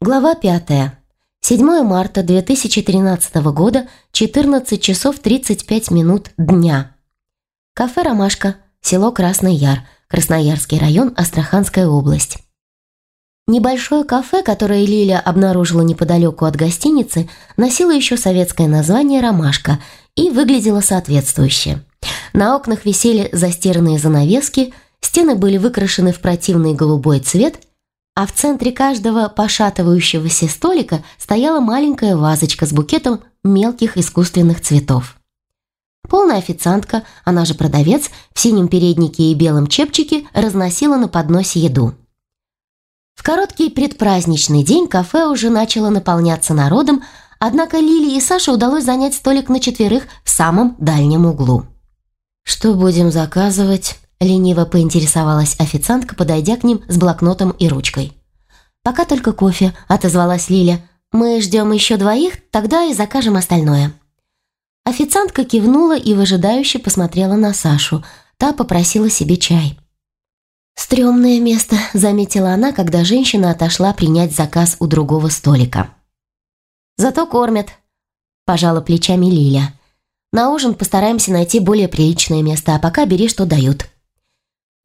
Глава 5. 7 марта 2013 года, 14 часов 35 минут дня. Кафе «Ромашка», село Красный Яр, Красноярский район, Астраханская область. Небольшое кафе, которое Лиля обнаружила неподалеку от гостиницы, носило еще советское название «Ромашка» и выглядело соответствующе. На окнах висели застиранные занавески, стены были выкрашены в противный голубой цвет – а в центре каждого пошатывающегося столика стояла маленькая вазочка с букетом мелких искусственных цветов. Полная официантка, она же продавец, в синем переднике и белом чепчике разносила на подносе еду. В короткий предпраздничный день кафе уже начало наполняться народом, однако Лиле и Саше удалось занять столик на четверых в самом дальнем углу. «Что будем заказывать?» Лениво поинтересовалась официантка, подойдя к ним с блокнотом и ручкой. «Пока только кофе», — отозвалась Лиля. «Мы ждем еще двоих, тогда и закажем остальное». Официантка кивнула и выжидающе посмотрела на Сашу. Та попросила себе чай. «Стремное место», — заметила она, когда женщина отошла принять заказ у другого столика. «Зато кормят», — пожала плечами Лиля. «На ужин постараемся найти более приличное место, а пока бери, что дают».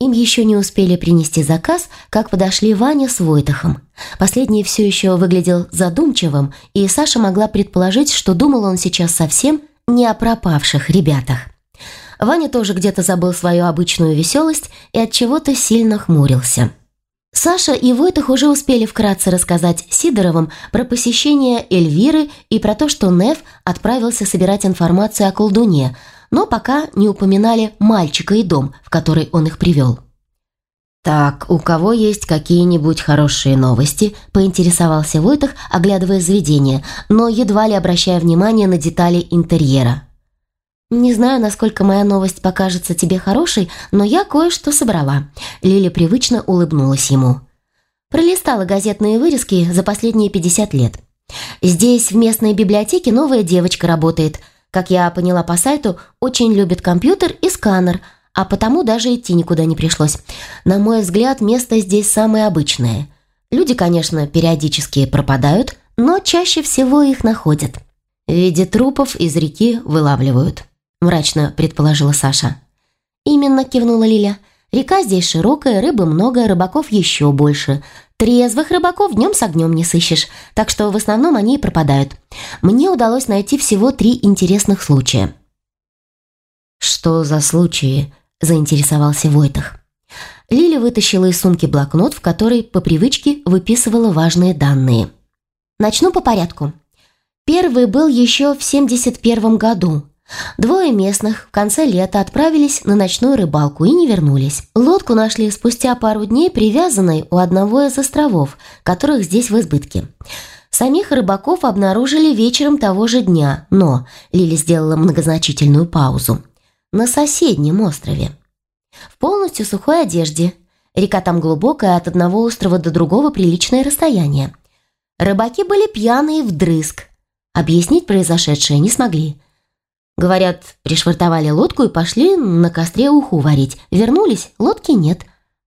Им еще не успели принести заказ, как подошли Ваня с Войтахом. Последний все еще выглядел задумчивым, и Саша могла предположить, что думал он сейчас совсем не о пропавших ребятах. Ваня тоже где-то забыл свою обычную веселость и от чего-то сильно хмурился. Саша и Войтах уже успели вкратце рассказать Сидоровым про посещение Эльвиры и про то, что Нев отправился собирать информацию о колдуне – но пока не упоминали мальчика и дом, в который он их привел. «Так, у кого есть какие-нибудь хорошие новости?» – поинтересовался Войтах, оглядывая заведение, но едва ли обращая внимание на детали интерьера. «Не знаю, насколько моя новость покажется тебе хорошей, но я кое-что собрала». Лили привычно улыбнулась ему. Пролистала газетные вырезки за последние 50 лет. Здесь, в местной библиотеке, новая девочка работает – как я поняла по сайту, очень любит компьютер и сканер, а потому даже идти никуда не пришлось. На мой взгляд, место здесь самое обычное. Люди, конечно, периодически пропадают, но чаще всего их находят. В виде трупов из реки вылавливают, мрачно предположила Саша. Именно кивнула Лиля. Река здесь широкая, рыбы много, рыбаков еще больше. Трезвых рыбаков днем с огнем не сыщешь, так что в основном они и пропадают. Мне удалось найти всего три интересных случая. «Что за случаи?» – заинтересовался Войтах. Лиля вытащила из сумки блокнот, в который по привычке выписывала важные данные. Начну по порядку. Первый был еще в 71 году – Двое местных в конце лета отправились на ночную рыбалку и не вернулись. Лодку нашли спустя пару дней привязанной у одного из островов, которых здесь в избытке. Самих рыбаков обнаружили вечером того же дня, но Лили сделала многозначительную паузу. На соседнем острове. В полностью сухой одежде. Река там глубокая, от одного острова до другого приличное расстояние. Рыбаки были пьяные вдрызг. Объяснить произошедшее не смогли. Говорят, пришвартовали лодку и пошли на костре уху варить. Вернулись, лодки нет.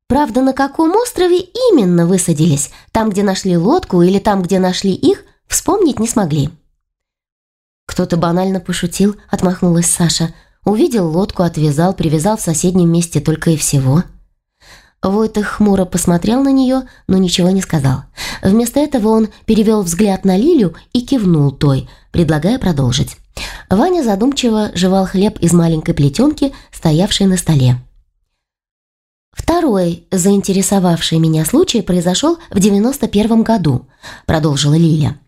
Правда, на каком острове именно высадились, там, где нашли лодку или там, где нашли их, вспомнить не смогли. Кто-то банально пошутил, отмахнулась Саша. Увидел лодку, отвязал, привязал в соседнем месте только и всего. Войтых хмуро посмотрел на нее, но ничего не сказал. Вместо этого он перевел взгляд на Лилю и кивнул той, предлагая продолжить. Ваня задумчиво жевал хлеб из маленькой плетенки, стоявшей на столе. «Второй, заинтересовавший меня случай, произошел в 91 году», – продолжила Лиля.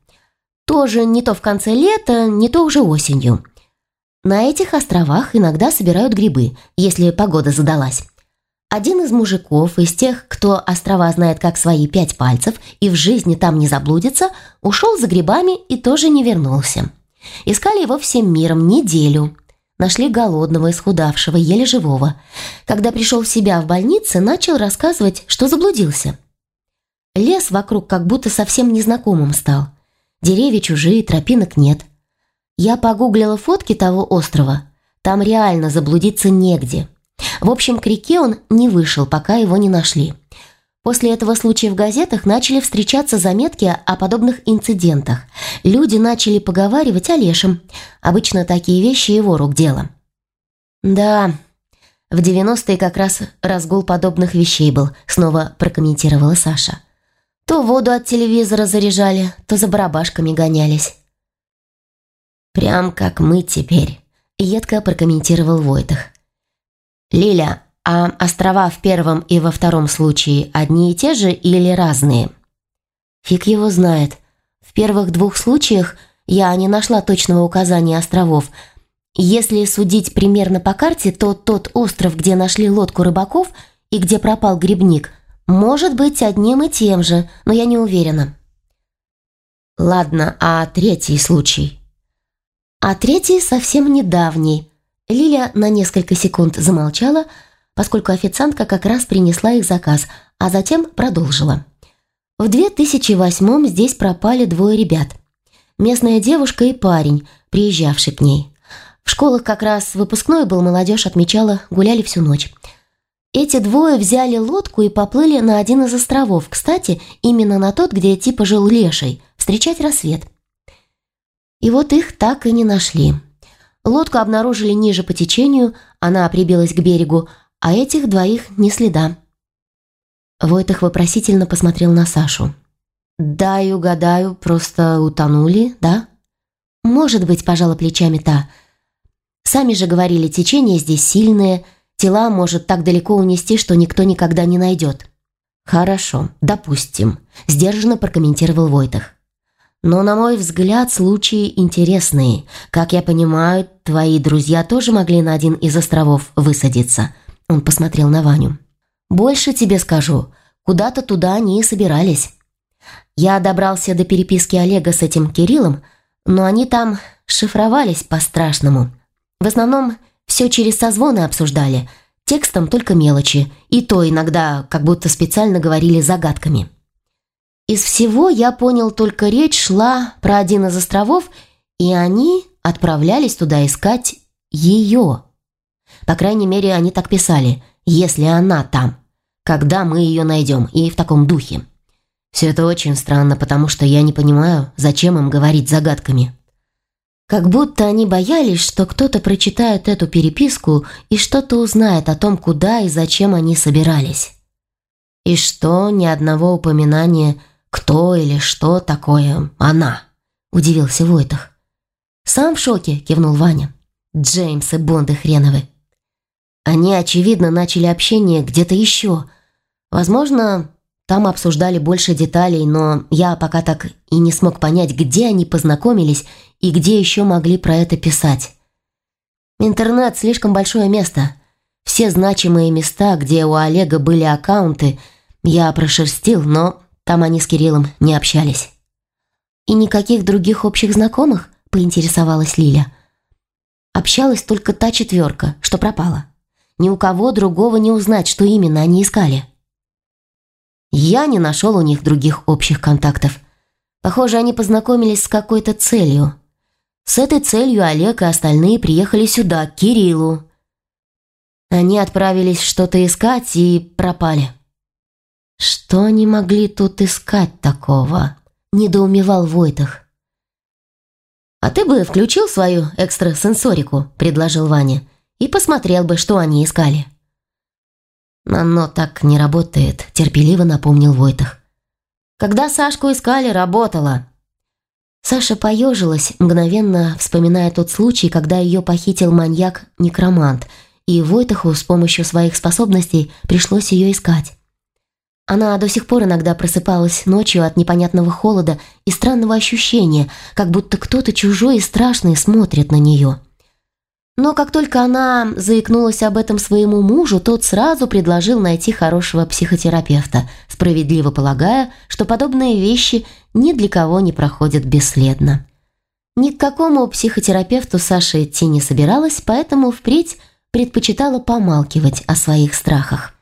«Тоже не то в конце лета, не то уже осенью. На этих островах иногда собирают грибы, если погода задалась. Один из мужиков, из тех, кто острова знает как свои пять пальцев и в жизни там не заблудится, ушел за грибами и тоже не вернулся. Искали его всем миром неделю. Нашли голодного, исхудавшего, еле живого. Когда пришел в себя в больнице, начал рассказывать, что заблудился. Лес вокруг как будто совсем незнакомым стал. Деревья чужие, тропинок нет. Я погуглила фотки того острова. Там реально заблудиться негде. В общем, к реке он не вышел, пока его не нашли. После этого случая в газетах начали встречаться заметки о подобных инцидентах. Люди начали поговаривать о лешем. Обычно такие вещи его рук дело. «Да, в 90-е как раз разгул подобных вещей был», снова прокомментировала Саша. То воду от телевизора заряжали, то за барабашками гонялись. «Прям как мы теперь», — едко прокомментировал Войтах. «Лиля, а острова в первом и во втором случае одни и те же или разные?» «Фиг его знает. В первых двух случаях я не нашла точного указания островов. Если судить примерно по карте, то тот остров, где нашли лодку рыбаков и где пропал грибник, может быть одним и тем же, но я не уверена». «Ладно, а третий случай?» «А третий совсем недавний». Лиля на несколько секунд замолчала, поскольку официантка как раз принесла их заказ, а затем продолжила. В 2008-м здесь пропали двое ребят. Местная девушка и парень, приезжавший к ней. В школах как раз выпускной был, молодежь отмечала, гуляли всю ночь. Эти двое взяли лодку и поплыли на один из островов, кстати, именно на тот, где типа жил Леший, встречать рассвет. И вот их так и не нашли. Лодку обнаружили ниже по течению, она прибилась к берегу, а этих двоих ни следа. Войтах вопросительно посмотрел на Сашу. «Да и угадаю, просто утонули, да?» «Может быть», – пожала плечами та. «Сами же говорили, течение здесь сильное, тела может так далеко унести, что никто никогда не найдет». «Хорошо, допустим», – сдержанно прокомментировал Войтах. «Но, на мой взгляд, случаи интересные. Как я понимаю, твои друзья тоже могли на один из островов высадиться. Он посмотрел на Ваню. «Больше тебе скажу. Куда-то туда они и собирались. Я добрался до переписки Олега с этим Кириллом, но они там шифровались по-страшному. В основном все через созвоны обсуждали, текстом только мелочи, и то иногда как будто специально говорили загадками. Из всего я понял, только речь шла про один из островов, и они отправлялись туда искать ее. По крайней мере, они так писали, если она там. Когда мы ее найдем, и в таком духе. Все это очень странно, потому что я не понимаю, зачем им говорить загадками. Как будто они боялись, что кто-то прочитает эту переписку и что-то узнает о том, куда и зачем они собирались. И что ни одного упоминания, кто или что такое она, удивился Войтах. «Сам в шоке», — кивнул Ваня. «Джеймс и Бонды хреновы». Они, очевидно, начали общение где-то еще. Возможно, там обсуждали больше деталей, но я пока так и не смог понять, где они познакомились и где еще могли про это писать. Интернет – слишком большое место. Все значимые места, где у Олега были аккаунты, я прошерстил, но там они с Кириллом не общались. «И никаких других общих знакомых?» – поинтересовалась Лиля. Общалась только та четверка, что пропала. Ни у кого другого не узнать, что именно они искали. Я не нашел у них других общих контактов. Похоже, они познакомились с какой-то целью. С этой целью Олег и остальные приехали сюда, к Кириллу. Они отправились что-то искать и пропали. «Что они могли тут искать такого?» – недоумевал Войтах. «А ты бы включил свою экстрасенсорику», – предложил Ваня и посмотрел бы, что они искали. «Оно так не работает», – терпеливо напомнил Войтах. «Когда Сашку искали, работало». Саша поежилась, мгновенно вспоминая тот случай, когда ее похитил маньяк-некромант, и Войтаху с помощью своих способностей пришлось ее искать. Она до сих пор иногда просыпалась ночью от непонятного холода и странного ощущения, как будто кто-то чужой и страшный смотрит на нее. Но как только она заикнулась об этом своему мужу, тот сразу предложил найти хорошего психотерапевта, справедливо полагая, что подобные вещи ни для кого не проходят бесследно. Ни к какому психотерапевту Саша идти не собиралась, поэтому впредь предпочитала помалкивать о своих страхах.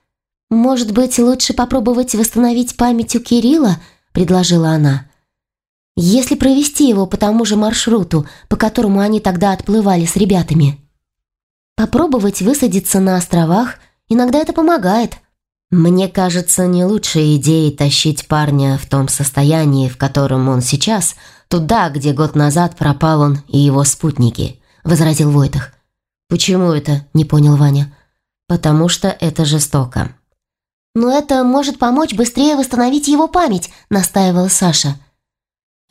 «Может быть, лучше попробовать восстановить память у Кирилла?» – предложила она. «Если провести его по тому же маршруту, по которому они тогда отплывали с ребятами». Попробовать высадиться на островах, иногда это помогает. Мне кажется, не лучшей идеей тащить парня в том состоянии, в котором он сейчас, туда, где год назад пропал он и его спутники, возразил Войтах. Почему это? не понял Ваня. Потому что это жестоко. Но это может помочь быстрее восстановить его память, настаивала Саша.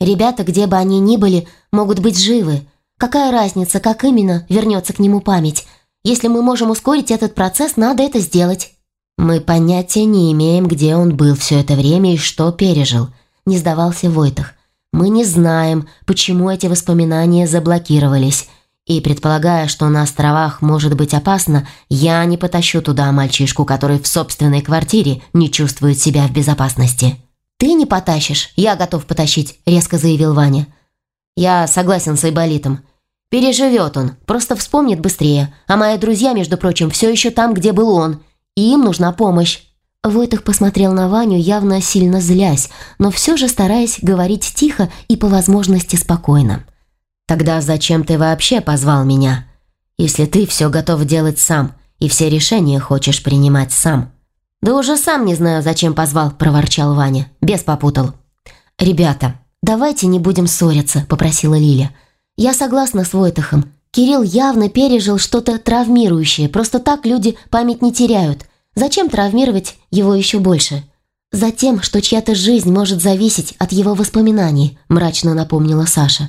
Ребята, где бы они ни были, могут быть живы. Какая разница, как именно вернется к нему память? Если мы можем ускорить этот процесс, надо это сделать. «Мы понятия не имеем, где он был все это время и что пережил», – не сдавался Войтах. «Мы не знаем, почему эти воспоминания заблокировались. И, предполагая, что на островах может быть опасно, я не потащу туда мальчишку, который в собственной квартире не чувствует себя в безопасности». «Ты не потащишь, я готов потащить», – резко заявил Ваня. «Я согласен с Айболитом. Переживет он, просто вспомнит быстрее. А мои друзья, между прочим, все еще там, где был он, и им нужна помощь». Войтых посмотрел на Ваню, явно сильно злясь, но все же стараясь говорить тихо и по возможности спокойно. «Тогда зачем ты вообще позвал меня? Если ты все готов делать сам и все решения хочешь принимать сам». «Да уже сам не знаю, зачем позвал», – проворчал Ваня. Без попутал. «Ребята, давайте не будем ссориться», – попросила Лиля. «Я согласна с Войтахом. Кирилл явно пережил что-то травмирующее. Просто так люди память не теряют. Зачем травмировать его еще больше? Затем, что чья-то жизнь может зависеть от его воспоминаний, мрачно напомнила Саша.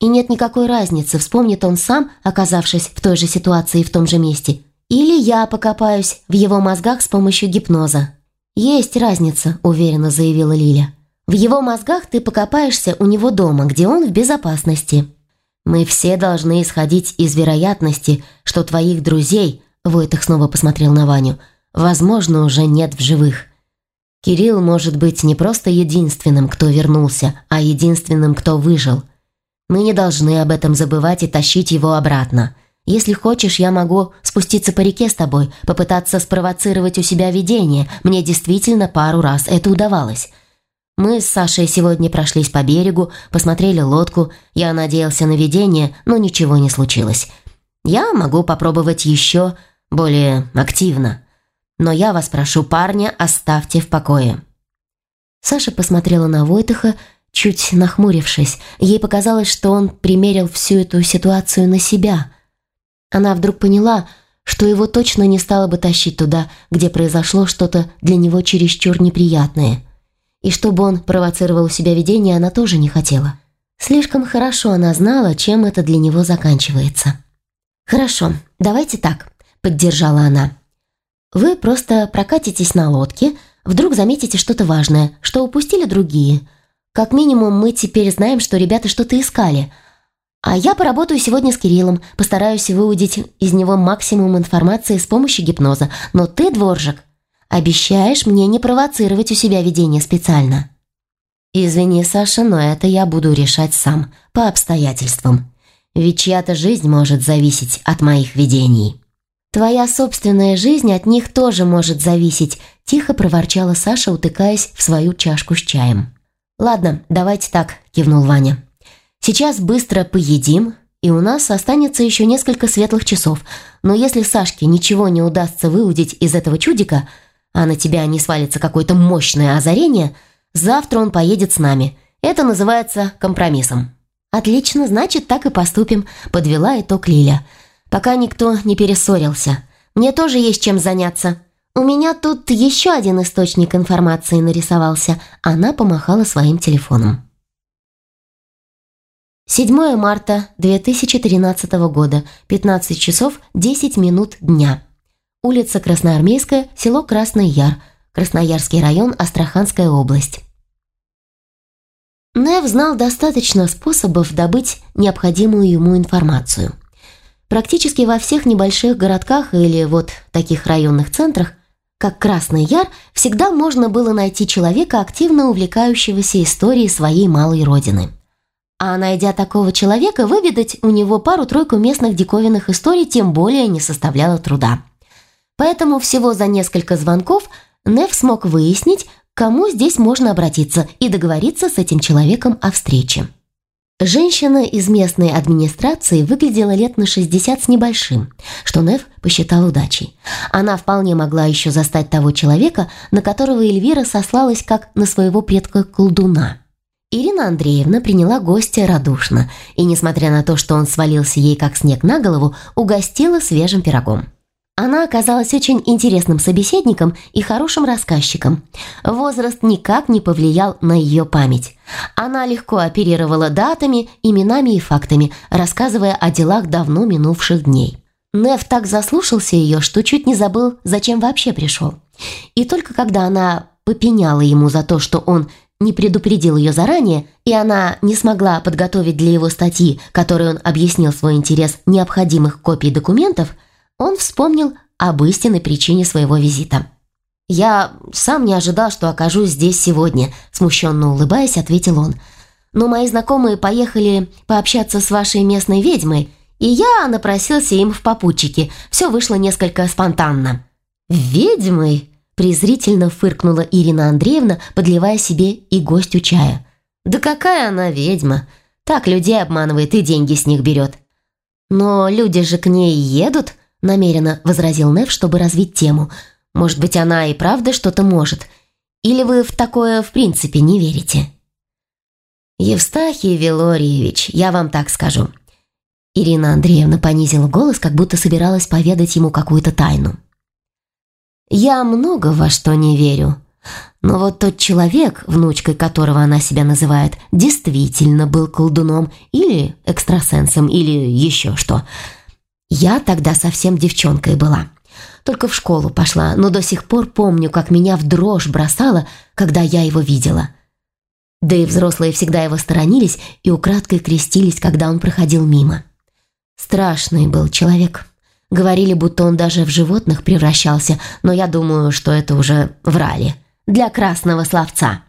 И нет никакой разницы, вспомнит он сам, оказавшись в той же ситуации и в том же месте, или я покопаюсь в его мозгах с помощью гипноза. Есть разница, уверенно заявила Лиля. В его мозгах ты покопаешься у него дома, где он в безопасности. Мы все должны исходить из вероятности, что твоих друзей, Войтых снова посмотрел на Ваню, возможно, уже нет в живых. Кирилл может быть не просто единственным, кто вернулся, а единственным, кто выжил. Мы не должны об этом забывать и тащить его обратно. Если хочешь, я могу спуститься по реке с тобой, попытаться спровоцировать у себя видение. Мне действительно пару раз это удавалось. Мы с Сашей сегодня прошлись по берегу, посмотрели лодку. Я надеялся на видение, но ничего не случилось. Я могу попробовать еще более активно. Но я вас прошу, парня, оставьте в покое». Саша посмотрела на Войтыха, чуть нахмурившись. Ей показалось, что он примерил всю эту ситуацию на себя. Она вдруг поняла, что его точно не стало бы тащить туда, где произошло что-то для него чересчур неприятное – и чтобы он провоцировал у себя видение, она тоже не хотела. Слишком хорошо она знала, чем это для него заканчивается. «Хорошо, давайте так», — поддержала она. «Вы просто прокатитесь на лодке, вдруг заметите что-то важное, что упустили другие. Как минимум, мы теперь знаем, что ребята что-то искали. А я поработаю сегодня с Кириллом, постараюсь выудить из него максимум информации с помощью гипноза. Но ты, Дворжик, Обещаешь мне не провоцировать у себя видение специально?» «Извини, Саша, но это я буду решать сам, по обстоятельствам. Ведь чья-то жизнь может зависеть от моих видений». «Твоя собственная жизнь от них тоже может зависеть», – тихо проворчала Саша, утыкаясь в свою чашку с чаем. «Ладно, давайте так», – кивнул Ваня. «Сейчас быстро поедим, и у нас останется еще несколько светлых часов. Но если Сашке ничего не удастся выудить из этого чудика – а на тебя не свалится какое-то мощное озарение, завтра он поедет с нами. Это называется компромиссом». «Отлично, значит, так и поступим», – подвела итог Лиля. «Пока никто не перессорился. Мне тоже есть чем заняться. У меня тут еще один источник информации нарисовался». Она помахала своим телефоном. 7 марта 2013 года, 15 часов 10 минут дня. Улица Красноармейская, село Красный Яр, Красноярский район, Астраханская область. Нев знал достаточно способов добыть необходимую ему информацию. Практически во всех небольших городках или вот таких районных центрах, как Красный Яр, всегда можно было найти человека, активно увлекающегося историей своей малой родины. А найдя такого человека, выведать у него пару-тройку местных диковинных историй тем более не составляло труда. Поэтому всего за несколько звонков Нев смог выяснить, кому здесь можно обратиться и договориться с этим человеком о встрече. Женщина из местной администрации выглядела лет на 60 с небольшим, что Нев посчитал удачей. Она вполне могла еще застать того человека, на которого Эльвира сослалась как на своего предка-колдуна. Ирина Андреевна приняла гостя радушно и, несмотря на то, что он свалился ей как снег на голову, угостила свежим пирогом. Она оказалась очень интересным собеседником и хорошим рассказчиком. Возраст никак не повлиял на ее память. Она легко оперировала датами, именами и фактами, рассказывая о делах давно минувших дней. Нев так заслушался ее, что чуть не забыл, зачем вообще пришел. И только когда она попеняла ему за то, что он не предупредил ее заранее, и она не смогла подготовить для его статьи, которой он объяснил свой интерес необходимых копий документов, он вспомнил об истинной причине своего визита. «Я сам не ожидал, что окажусь здесь сегодня», смущенно улыбаясь, ответил он. «Но мои знакомые поехали пообщаться с вашей местной ведьмой, и я напросился им в попутчики. Все вышло несколько спонтанно». «Ведьмой?» презрительно фыркнула Ирина Андреевна, подливая себе и гостю чая. «Да какая она ведьма! Так людей обманывает и деньги с них берет». «Но люди же к ней едут», – намеренно возразил Нев, чтобы развить тему. «Может быть, она и правда что-то может? Или вы в такое в принципе не верите?» «Евстахий Велорьевич, я вам так скажу». Ирина Андреевна понизила голос, как будто собиралась поведать ему какую-то тайну. Я много во что не верю. Но вот тот человек, внучкой которого она себя называет, действительно был колдуном или экстрасенсом, или еще что. Я тогда совсем девчонкой была. Только в школу пошла, но до сих пор помню, как меня в дрожь бросало, когда я его видела. Да и взрослые всегда его сторонились и украдкой крестились, когда он проходил мимо. Страшный был человек. Говорили, будто он даже в животных превращался, но я думаю, что это уже врали. Для красного словца.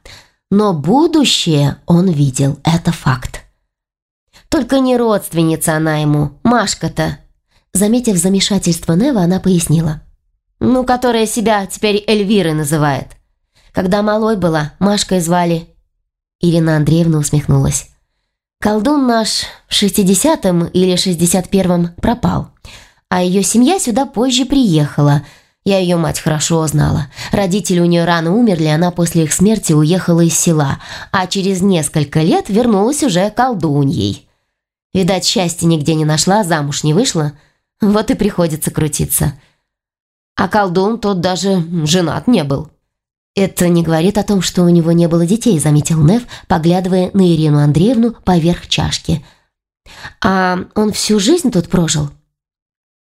Но будущее он видел, это факт. Только не родственница она ему, Машка-то. Заметив замешательство Нева, она пояснила. Ну, которая себя теперь Эльвирой называет. Когда малой была, Машкой звали. Ирина Андреевна усмехнулась. Колдун наш в шестидесятом или шестьдесят первом пропал а ее семья сюда позже приехала. Я ее мать хорошо знала. Родители у нее рано умерли, она после их смерти уехала из села, а через несколько лет вернулась уже колдуньей. Видать, счастья нигде не нашла, замуж не вышла, вот и приходится крутиться. А колдун тот даже женат не был. «Это не говорит о том, что у него не было детей», заметил Нев, поглядывая на Ирину Андреевну поверх чашки. «А он всю жизнь тут прожил?»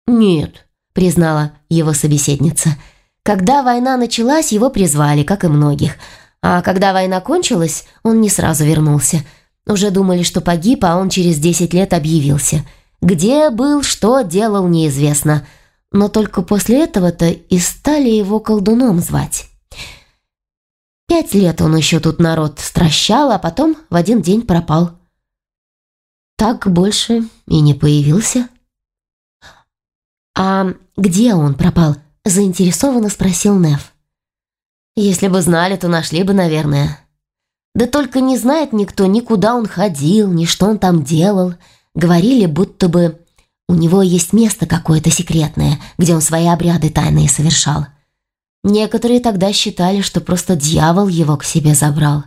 «Нет», — признала его собеседница. «Когда война началась, его призвали, как и многих. А когда война кончилась, он не сразу вернулся. Уже думали, что погиб, а он через десять лет объявился. Где был, что делал, неизвестно. Но только после этого-то и стали его колдуном звать». Пять лет он еще тут народ стращал, а потом в один день пропал. Так больше и не появился. «А где он пропал?» – заинтересованно спросил Нев. «Если бы знали, то нашли бы, наверное». «Да только не знает никто, ни куда он ходил, ни что он там делал. Говорили, будто бы у него есть место какое-то секретное, где он свои обряды тайные совершал. Некоторые тогда считали, что просто дьявол его к себе забрал».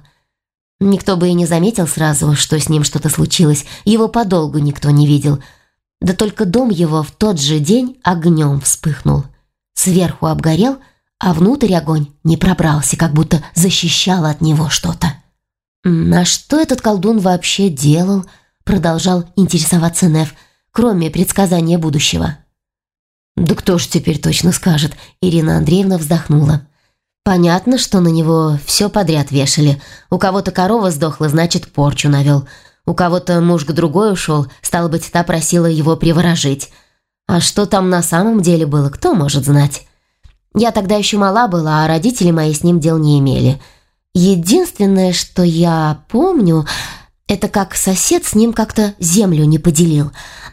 Никто бы и не заметил сразу, что с ним что-то случилось. Его подолгу никто не видел – да только дом его в тот же день огнем вспыхнул. Сверху обгорел, а внутрь огонь не пробрался, как будто защищал от него что-то. «А что этот колдун вообще делал?» Продолжал интересоваться Нев, кроме предсказания будущего. «Да кто ж теперь точно скажет?» Ирина Андреевна вздохнула. «Понятно, что на него все подряд вешали. У кого-то корова сдохла, значит, порчу навел. У кого-то муж к другой ушел, стало быть, та просила его приворожить. А что там на самом деле было, кто может знать? Я тогда еще мала была, а родители мои с ним дел не имели. Единственное, что я помню, это как сосед с ним как-то землю не поделил.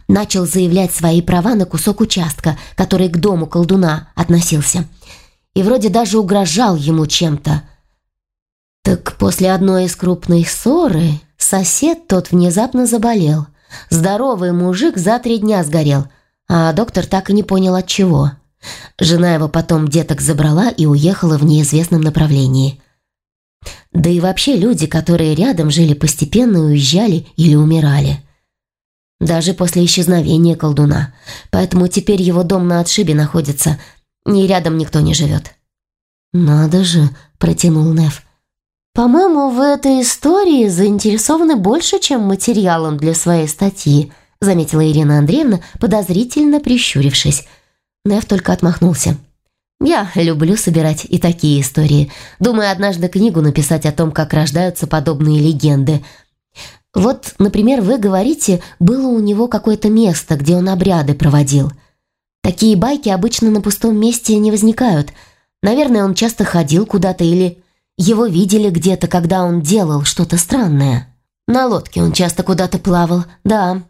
Начал заявлять свои права на кусок участка, который к дому колдуна относился. И вроде даже угрожал ему чем-то. Так после одной из крупных ссоры Сосед тот внезапно заболел. Здоровый мужик за три дня сгорел, а доктор так и не понял от чего. Жена его потом деток забрала и уехала в неизвестном направлении. Да и вообще люди, которые рядом жили, постепенно уезжали или умирали. Даже после исчезновения колдуна. Поэтому теперь его дом на отшибе находится. И рядом никто не живет. «Надо же», – протянул Нев. «По-моему, в этой истории заинтересованы больше, чем материалом для своей статьи», – заметила Ирина Андреевна, подозрительно прищурившись. Нев только отмахнулся. Я люблю собирать и такие истории. Думаю, однажды книгу написать о том, как рождаются подобные легенды. Вот, например, вы говорите, было у него какое-то место, где он обряды проводил. Такие байки обычно на пустом месте не возникают. Наверное, он часто ходил куда-то или его видели где-то, когда он делал что-то странное. На лодке он часто куда-то плавал, да.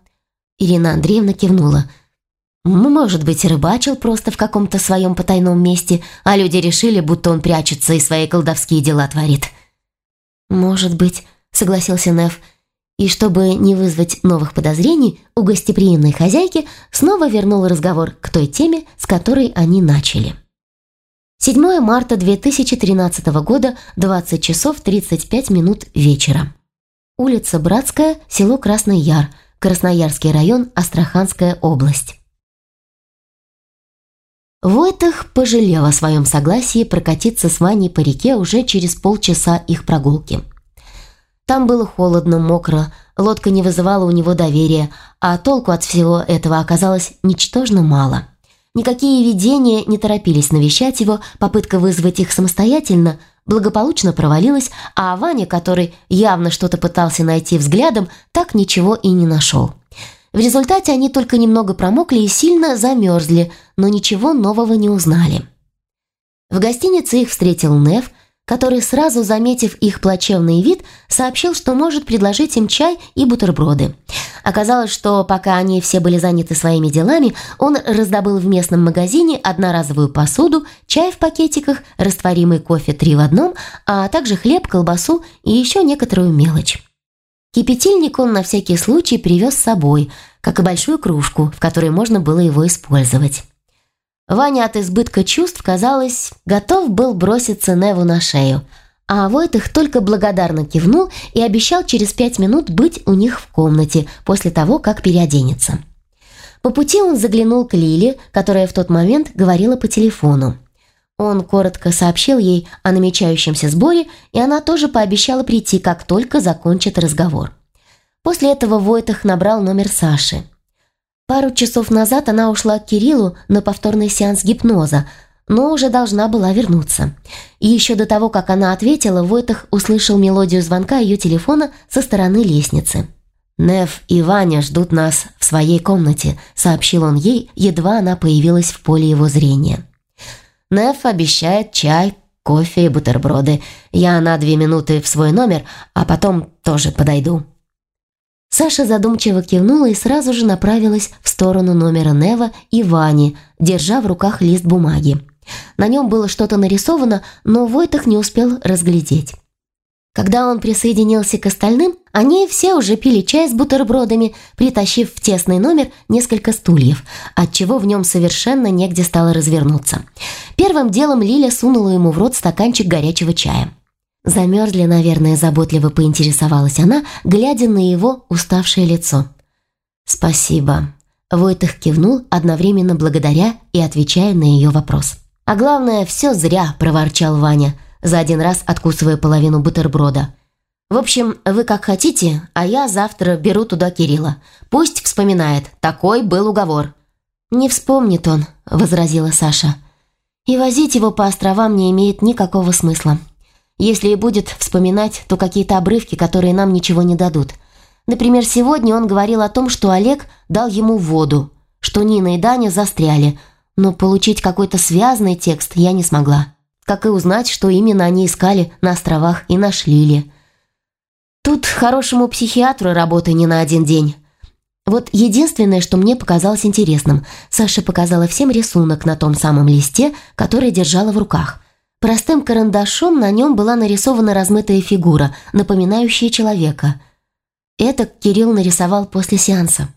Ирина Андреевна кивнула – может быть, рыбачил просто в каком-то своем потайном месте, а люди решили, будто он прячется и свои колдовские дела творит. «Может быть», — согласился Нев, и чтобы не вызвать новых подозрений, у гостеприимной хозяйки снова вернул разговор к той теме, с которой они начали. 7 марта 2013 года, 20 часов 35 минут вечера. Улица Братская, село Красный Яр, Красноярский район, Астраханская область. Войтах пожалел о своем согласии прокатиться с Ваней по реке уже через полчаса их прогулки. Там было холодно, мокро, лодка не вызывала у него доверия, а толку от всего этого оказалось ничтожно мало. Никакие видения не торопились навещать его, попытка вызвать их самостоятельно благополучно провалилась, а Ваня, который явно что-то пытался найти взглядом, так ничего и не нашел. В результате они только немного промокли и сильно замерзли, но ничего нового не узнали. В гостинице их встретил Нев, который, сразу заметив их плачевный вид, сообщил, что может предложить им чай и бутерброды. Оказалось, что пока они все были заняты своими делами, он раздобыл в местном магазине одноразовую посуду, чай в пакетиках, растворимый кофе три в одном, а также хлеб, колбасу и еще некоторую мелочь. Кипятильник он на всякий случай привез с собой, как и большую кружку, в которой можно было его использовать. Ваня от избытка чувств, казалось, готов был броситься Неву на шею, а Войтых только благодарно кивнул и обещал через пять минут быть у них в комнате после того, как переоденется. По пути он заглянул к Лиле, которая в тот момент говорила по телефону. Он коротко сообщил ей о намечающемся сборе, и она тоже пообещала прийти, как только закончит разговор. После этого Войтах набрал номер Саши. Пару часов назад она ушла к Кириллу на повторный сеанс гипноза, но уже должна была вернуться. И еще до того, как она ответила, Войтах услышал мелодию звонка ее телефона со стороны лестницы. «Нев и Ваня ждут нас в своей комнате», — сообщил он ей, едва она появилась в поле его зрения. Неф обещает чай, кофе и бутерброды. Я на две минуты в свой номер, а потом тоже подойду». Саша задумчиво кивнула и сразу же направилась в сторону номера Нева и Вани, держа в руках лист бумаги. На нем было что-то нарисовано, но Войтах не успел разглядеть. Когда он присоединился к остальным, они все уже пили чай с бутербродами, притащив в тесный номер несколько стульев, отчего в нем совершенно негде стало развернуться. Первым делом Лиля сунула ему в рот стаканчик горячего чая. Замерзли, наверное, заботливо поинтересовалась она, глядя на его уставшее лицо. «Спасибо». Войтых кивнул, одновременно благодаря и отвечая на ее вопрос. «А главное, все зря», – проворчал Ваня – за один раз откусывая половину бутерброда. «В общем, вы как хотите, а я завтра беру туда Кирилла. Пусть вспоминает, такой был уговор». «Не вспомнит он», — возразила Саша. «И возить его по островам не имеет никакого смысла. Если и будет вспоминать, то какие-то обрывки, которые нам ничего не дадут. Например, сегодня он говорил о том, что Олег дал ему воду, что Нина и Даня застряли, но получить какой-то связанный текст я не смогла как и узнать, что именно они искали на островах и нашли ли. Тут хорошему психиатру работы не на один день. Вот единственное, что мне показалось интересным, Саша показала всем рисунок на том самом листе, который держала в руках. Простым карандашом на нем была нарисована размытая фигура, напоминающая человека. Это Кирилл нарисовал после сеанса.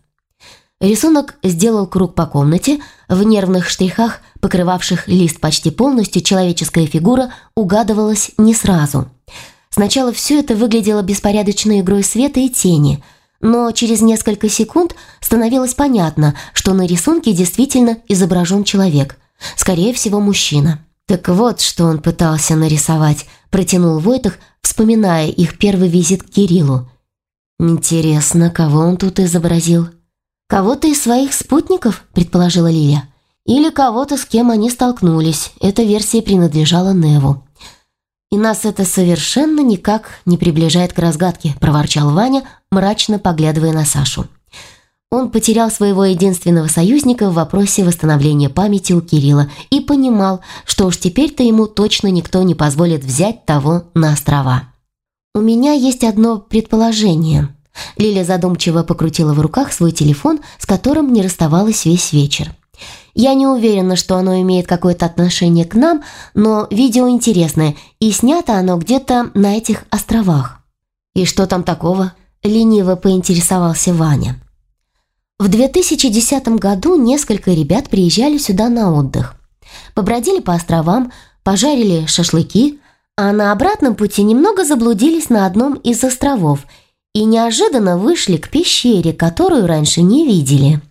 Рисунок сделал круг по комнате, в нервных штрихах, покрывавших лист почти полностью, человеческая фигура угадывалась не сразу. Сначала все это выглядело беспорядочной игрой света и тени, но через несколько секунд становилось понятно, что на рисунке действительно изображен человек, скорее всего, мужчина. «Так вот, что он пытался нарисовать», – протянул Войтах, вспоминая их первый визит к Кириллу. «Интересно, кого он тут изобразил?» «Кого-то из своих спутников», – предположила Лиля. «Или кого-то, с кем они столкнулись. Эта версия принадлежала Неву». «И нас это совершенно никак не приближает к разгадке», – проворчал Ваня, мрачно поглядывая на Сашу. Он потерял своего единственного союзника в вопросе восстановления памяти у Кирилла и понимал, что уж теперь-то ему точно никто не позволит взять того на острова. «У меня есть одно предположение», Лиля задумчиво покрутила в руках свой телефон, с которым не расставалась весь вечер. Я не уверена, что оно имеет какое-то отношение к нам, но видео интересное, и снято оно где-то на этих островах. «И что там такого?» – лениво поинтересовался Ваня. В 2010 году несколько ребят приезжали сюда на отдых. Побродили по островам, пожарили шашлыки, а на обратном пути немного заблудились на одном из островов – и неожиданно вышли к пещере, которую раньше не видели.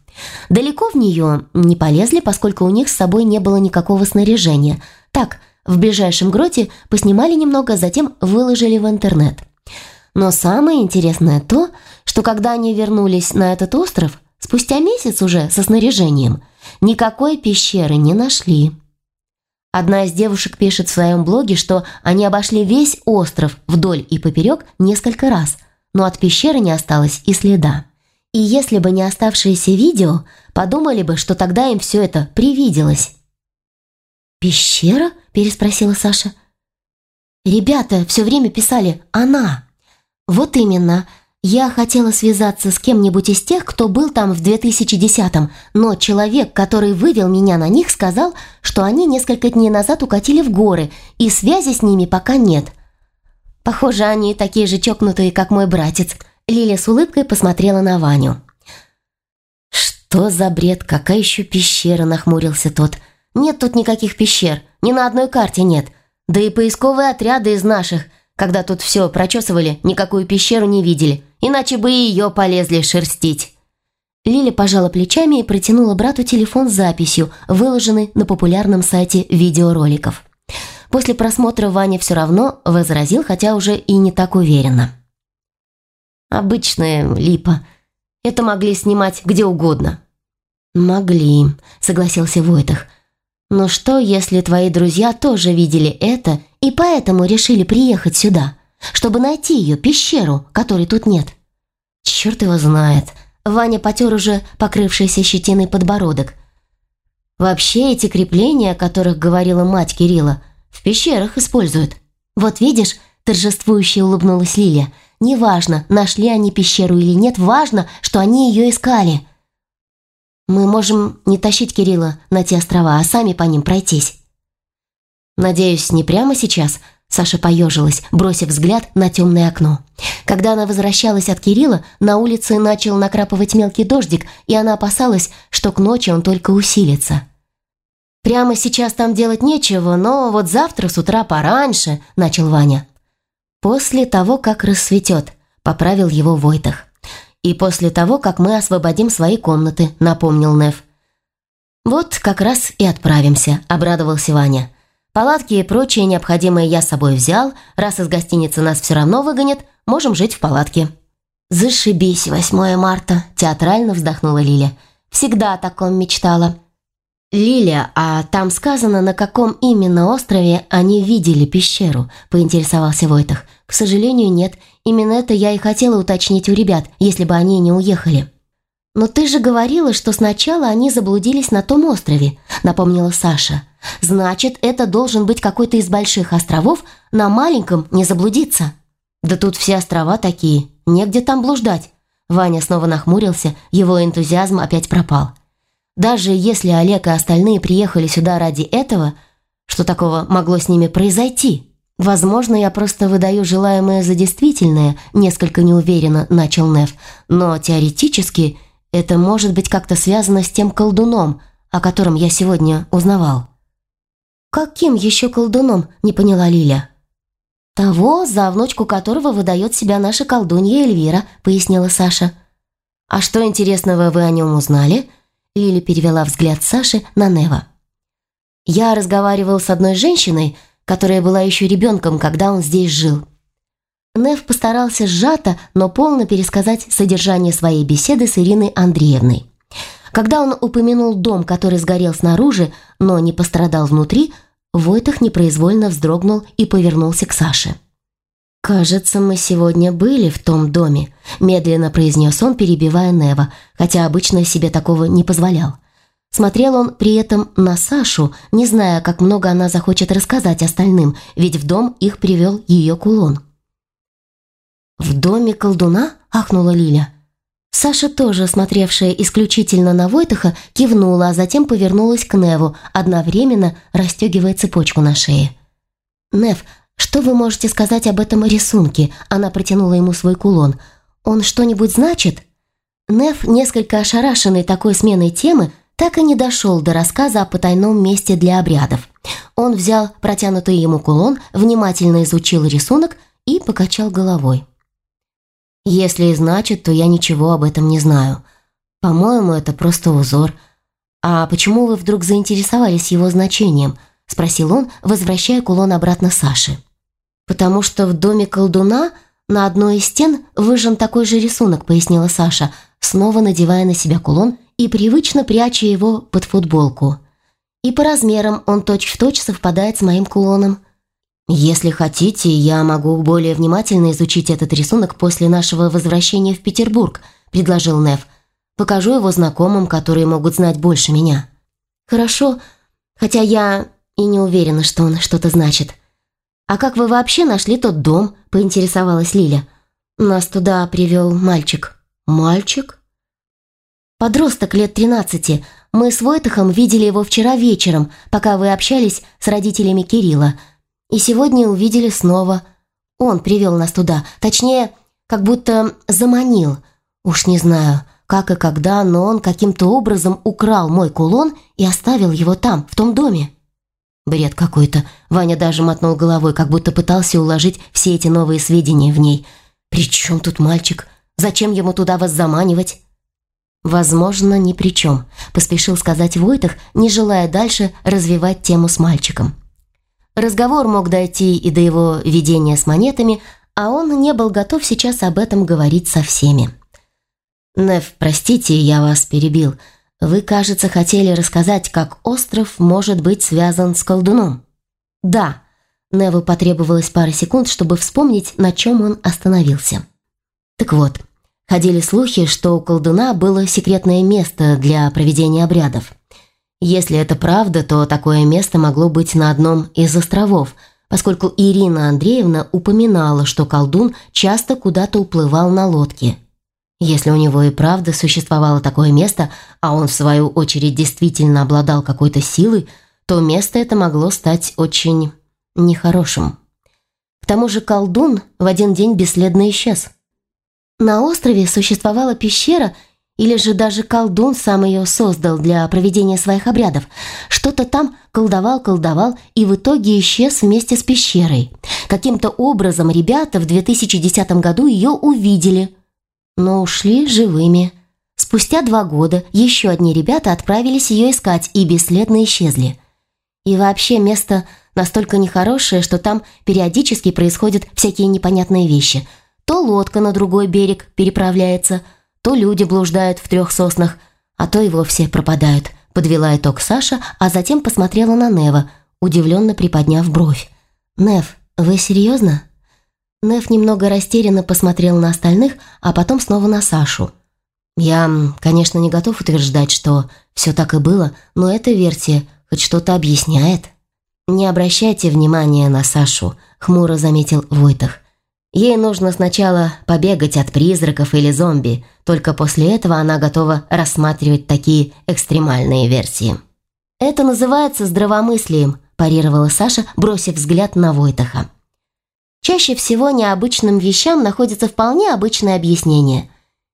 Далеко в нее не полезли, поскольку у них с собой не было никакого снаряжения. Так, в ближайшем гроте поснимали немного, затем выложили в интернет. Но самое интересное то, что когда они вернулись на этот остров, спустя месяц уже со снаряжением, никакой пещеры не нашли. Одна из девушек пишет в своем блоге, что они обошли весь остров вдоль и поперек несколько раз – но от пещеры не осталось и следа. И если бы не оставшиеся видео, подумали бы, что тогда им все это привиделось. «Пещера?» – переспросила Саша. «Ребята все время писали «она». Вот именно. Я хотела связаться с кем-нибудь из тех, кто был там в 2010-м, но человек, который вывел меня на них, сказал, что они несколько дней назад укатили в горы, и связи с ними пока нет. Похоже, они такие же чокнутые, как мой братец. Лиля с улыбкой посмотрела на Ваню. «Что за бред? Какая еще пещера?» – нахмурился тот. «Нет тут никаких пещер. Ни на одной карте нет. Да и поисковые отряды из наших, когда тут все прочесывали, никакую пещеру не видели. Иначе бы и ее полезли шерстить». Лиля пожала плечами и протянула брату телефон с записью, выложенной на популярном сайте видеороликов. После просмотра Ваня все равно возразил, хотя уже и не так уверенно. «Обычная липа. Это могли снимать где угодно». «Могли», — согласился Войтах. «Но что, если твои друзья тоже видели это и поэтому решили приехать сюда, чтобы найти ее пещеру, которой тут нет?» «Черт его знает». Ваня потер уже покрывшийся щетиной подбородок. «Вообще эти крепления, о которых говорила мать Кирилла, в пещерах используют. Вот видишь, торжествующе улыбнулась Лиля. Неважно, нашли они пещеру или нет, важно, что они ее искали. Мы можем не тащить Кирилла на те острова, а сами по ним пройтись. Надеюсь, не прямо сейчас, Саша поежилась, бросив взгляд на темное окно. Когда она возвращалась от Кирилла, на улице начал накрапывать мелкий дождик, и она опасалась, что к ночи он только усилится. «Прямо сейчас там делать нечего, но вот завтра с утра пораньше», – начал Ваня. «После того, как рассветет», – поправил его Войтах. «И после того, как мы освободим свои комнаты», – напомнил Нев. «Вот как раз и отправимся», – обрадовался Ваня. «Палатки и прочее необходимое я с собой взял. Раз из гостиницы нас все равно выгонят, можем жить в палатке». «Зашибись, 8 марта», – театрально вздохнула Лиля. «Всегда о таком мечтала». «Лиля, а там сказано, на каком именно острове они видели пещеру?» – поинтересовался Войтах. «К сожалению, нет. Именно это я и хотела уточнить у ребят, если бы они не уехали». «Но ты же говорила, что сначала они заблудились на том острове», – напомнила Саша. «Значит, это должен быть какой-то из больших островов, на маленьком не заблудиться». «Да тут все острова такие, негде там блуждать». Ваня снова нахмурился, его энтузиазм опять пропал. Даже если Олег и остальные приехали сюда ради этого, что такого могло с ними произойти? «Возможно, я просто выдаю желаемое за действительное», несколько неуверенно начал Нев. «Но теоретически это может быть как-то связано с тем колдуном, о котором я сегодня узнавал». «Каким еще колдуном?» – не поняла Лиля. «Того, за внучку которого выдает себя наша колдунья Эльвира», – пояснила Саша. «А что интересного вы о нем узнали?» Лили перевела взгляд Саши на Нева. «Я разговаривал с одной женщиной, которая была еще ребенком, когда он здесь жил». Нев постарался сжато, но полно пересказать содержание своей беседы с Ириной Андреевной. Когда он упомянул дом, который сгорел снаружи, но не пострадал внутри, Войтах непроизвольно вздрогнул и повернулся к Саше. «Кажется, мы сегодня были в том доме», – медленно произнес он, перебивая Нева, хотя обычно себе такого не позволял. Смотрел он при этом на Сашу, не зная, как много она захочет рассказать остальным, ведь в дом их привел ее кулон. «В доме колдуна?» – ахнула Лиля. Саша, тоже смотревшая исключительно на Войтаха, кивнула, а затем повернулась к Неву, одновременно расстегивая цепочку на шее. «Нев, что вы можете сказать об этом рисунке?» Она протянула ему свой кулон. «Он что-нибудь значит?» Нев, несколько ошарашенный такой сменой темы, так и не дошел до рассказа о потайном месте для обрядов. Он взял протянутый ему кулон, внимательно изучил рисунок и покачал головой. Если и значит, то я ничего об этом не знаю. По-моему, это просто узор. А почему вы вдруг заинтересовались его значением? Спросил он, возвращая кулон обратно Саше. Потому что в доме колдуна на одной из стен выжжен такой же рисунок, пояснила Саша, снова надевая на себя кулон и привычно пряча его под футболку. И по размерам он точь-в-точь точь совпадает с моим кулоном. «Если хотите, я могу более внимательно изучить этот рисунок после нашего возвращения в Петербург», – предложил Нев. «Покажу его знакомым, которые могут знать больше меня». «Хорошо, хотя я и не уверена, что он что-то значит». «А как вы вообще нашли тот дом?» – поинтересовалась Лиля. «Нас туда привел мальчик». «Мальчик?» «Подросток лет тринадцати. Мы с Войтахом видели его вчера вечером, пока вы общались с родителями Кирилла». И сегодня увидели снова. Он привел нас туда, точнее, как будто заманил. Уж не знаю, как и когда, но он каким-то образом украл мой кулон и оставил его там, в том доме. Бред какой-то. Ваня даже мотнул головой, как будто пытался уложить все эти новые сведения в ней. «При чем тут мальчик? Зачем ему туда вас заманивать?» «Возможно, ни при чем», – поспешил сказать Войтах, не желая дальше развивать тему с мальчиком. Разговор мог дойти и до его видения с монетами, а он не был готов сейчас об этом говорить со всеми. «Неф, простите, я вас перебил. Вы, кажется, хотели рассказать, как остров может быть связан с колдуном». «Да». Неву потребовалось пара секунд, чтобы вспомнить, на чем он остановился. Так вот, ходили слухи, что у колдуна было секретное место для проведения обрядов. Если это правда, то такое место могло быть на одном из островов, поскольку Ирина Андреевна упоминала, что колдун часто куда-то уплывал на лодке. Если у него и правда существовало такое место, а он в свою очередь действительно обладал какой-то силой, то место это могло стать очень нехорошим. К тому же колдун в один день бесследно исчез. На острове существовала пещера, или же даже колдун сам ее создал для проведения своих обрядов. Что-то там колдовал-колдовал и в итоге исчез вместе с пещерой. Каким-то образом ребята в 2010 году ее увидели, но ушли живыми. Спустя два года еще одни ребята отправились ее искать и бесследно исчезли. И вообще место настолько нехорошее, что там периодически происходят всякие непонятные вещи. То лодка на другой берег переправляется – то люди блуждают в трех соснах, а то и вовсе пропадают», – подвела итог Саша, а затем посмотрела на Нева, удивленно приподняв бровь. «Нев, вы серьезно?» Нев немного растерянно посмотрел на остальных, а потом снова на Сашу. «Я, конечно, не готов утверждать, что все так и было, но эта версия хоть что-то объясняет». «Не обращайте внимания на Сашу», — хмуро заметил Войтах. Ей нужно сначала побегать от призраков или зомби, только после этого она готова рассматривать такие экстремальные версии. «Это называется здравомыслием», – парировала Саша, бросив взгляд на Войтаха. Чаще всего необычным вещам находится вполне обычное объяснение.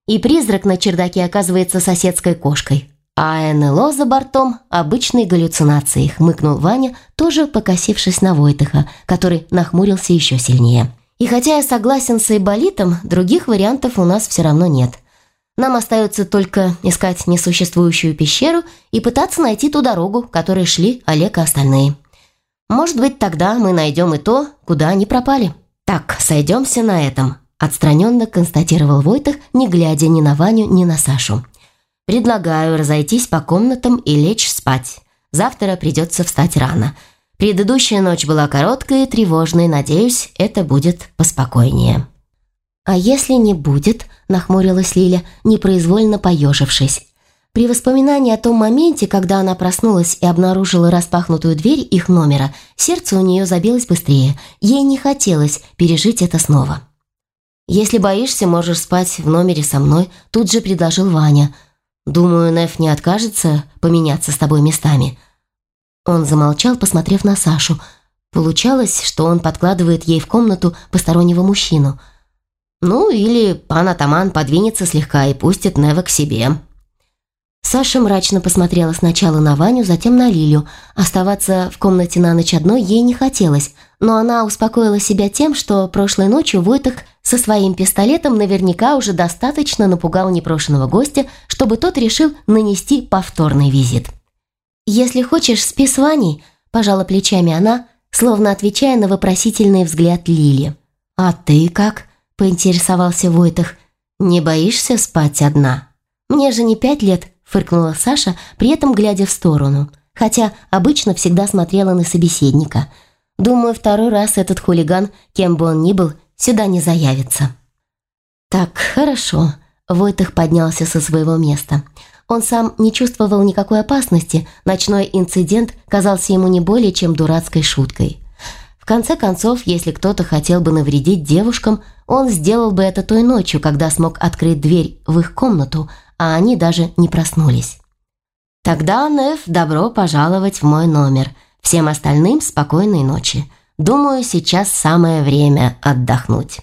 И призрак на чердаке оказывается соседской кошкой. А НЛО за бортом – обычной галлюцинацией, хмыкнул Ваня, тоже покосившись на Войтыха, который нахмурился еще сильнее. И хотя я согласен с Айболитом, других вариантов у нас все равно нет. Нам остается только искать несуществующую пещеру и пытаться найти ту дорогу, которой шли Олег и остальные. Может быть, тогда мы найдем и то, куда они пропали. Так, сойдемся на этом, отстраненно констатировал Войтых, не глядя ни на Ваню, ни на Сашу. Предлагаю разойтись по комнатам и лечь спать. Завтра придется встать рано. Предыдущая ночь была короткая и тревожной, надеюсь, это будет поспокойнее». «А если не будет?» – нахмурилась Лиля, непроизвольно поежившись. При воспоминании о том моменте, когда она проснулась и обнаружила распахнутую дверь их номера, сердце у нее забилось быстрее. Ей не хотелось пережить это снова. «Если боишься, можешь спать в номере со мной», – тут же предложил Ваня. «Думаю, Неф не откажется поменяться с тобой местами». Он замолчал, посмотрев на Сашу. Получалось, что он подкладывает ей в комнату постороннего мужчину. «Ну, или пан Атаман подвинется слегка и пустит Нева к себе». Саша мрачно посмотрела сначала на Ваню, затем на Лилю. Оставаться в комнате на ночь одной ей не хотелось, но она успокоила себя тем, что прошлой ночью Войтах со своим пистолетом наверняка уже достаточно напугал непрошенного гостя, чтобы тот решил нанести повторный визит. «Если хочешь, спи с Ваней», – пожала плечами она, словно отвечая на вопросительный взгляд Лили. «А ты как?» – поинтересовался Войтах. «Не боишься спать одна?» «Мне же не пять лет», – фыркнула Саша, при этом глядя в сторону, хотя обычно всегда смотрела на собеседника. «Думаю, второй раз этот хулиган, кем бы он ни был, сюда не заявится». «Так, хорошо», – Войтах поднялся со своего места – он сам не чувствовал никакой опасности, ночной инцидент казался ему не более чем дурацкой шуткой. В конце концов, если кто-то хотел бы навредить девушкам, он сделал бы это той ночью, когда смог открыть дверь в их комнату, а они даже не проснулись. «Тогда, Неф, добро пожаловать в мой номер. Всем остальным спокойной ночи. Думаю, сейчас самое время отдохнуть».